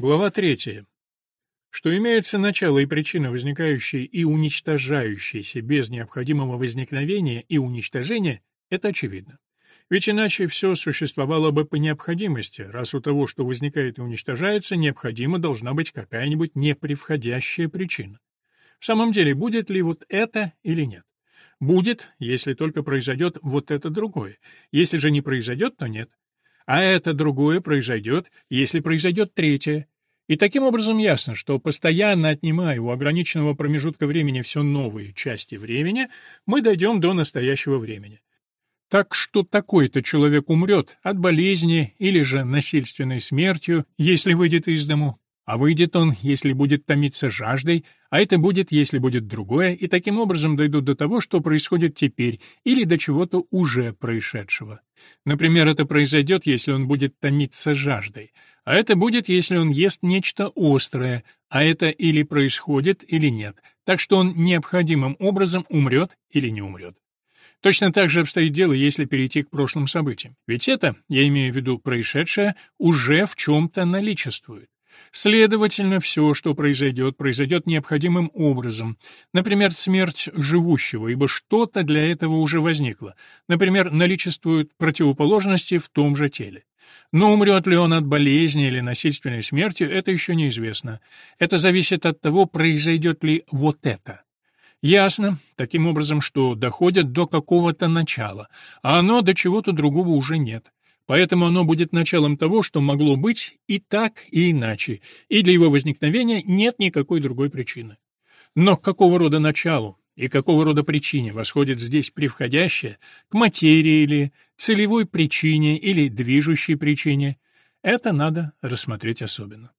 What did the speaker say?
Глава третья. Что имеется начало и причина, возникающие и уничтожающиеся без необходимого возникновения и уничтожения, это очевидно. Ведь иначе все существовало бы по необходимости, раз у того, что возникает и уничтожается, необходимо должна быть какая-нибудь непревходящая причина. В самом деле, будет ли вот это или нет? Будет, если только произойдет вот это другое. Если же не произойдет, то нет. А это другое произойдет, если произойдет третье. И таким образом ясно, что постоянно отнимая у ограниченного промежутка времени все новые части времени, мы дойдем до настоящего времени. Так что такой-то человек умрет от болезни или же насильственной смертью, если выйдет из дому, а выйдет он, если будет томиться жаждой, а это будет, если будет другое, и таким образом дойдут до того, что происходит теперь, или до чего-то уже происшедшего. Например, это произойдет, если он будет томиться жаждой, а это будет, если он ест нечто острое, а это или происходит, или нет, так что он необходимым образом умрет или не умрет. Точно так же обстоит дело, если перейти к прошлым событиям. Ведь это, я имею в виду происшедшее, уже в чем-то наличествует. Следовательно, все, что произойдет, произойдет необходимым образом. Например, смерть живущего, ибо что-то для этого уже возникло. Например, наличествуют противоположности в том же теле. Но умрет ли он от болезни или насильственной смертью, это еще неизвестно. Это зависит от того, произойдет ли вот это. Ясно, таким образом, что доходят до какого-то начала, а оно до чего-то другого уже нет. Поэтому оно будет началом того, что могло быть и так, и иначе, и для его возникновения нет никакой другой причины. Но к какого рода началу и какого рода причине восходит здесь превходящее, к материи или целевой причине или движущей причине, это надо рассмотреть особенно.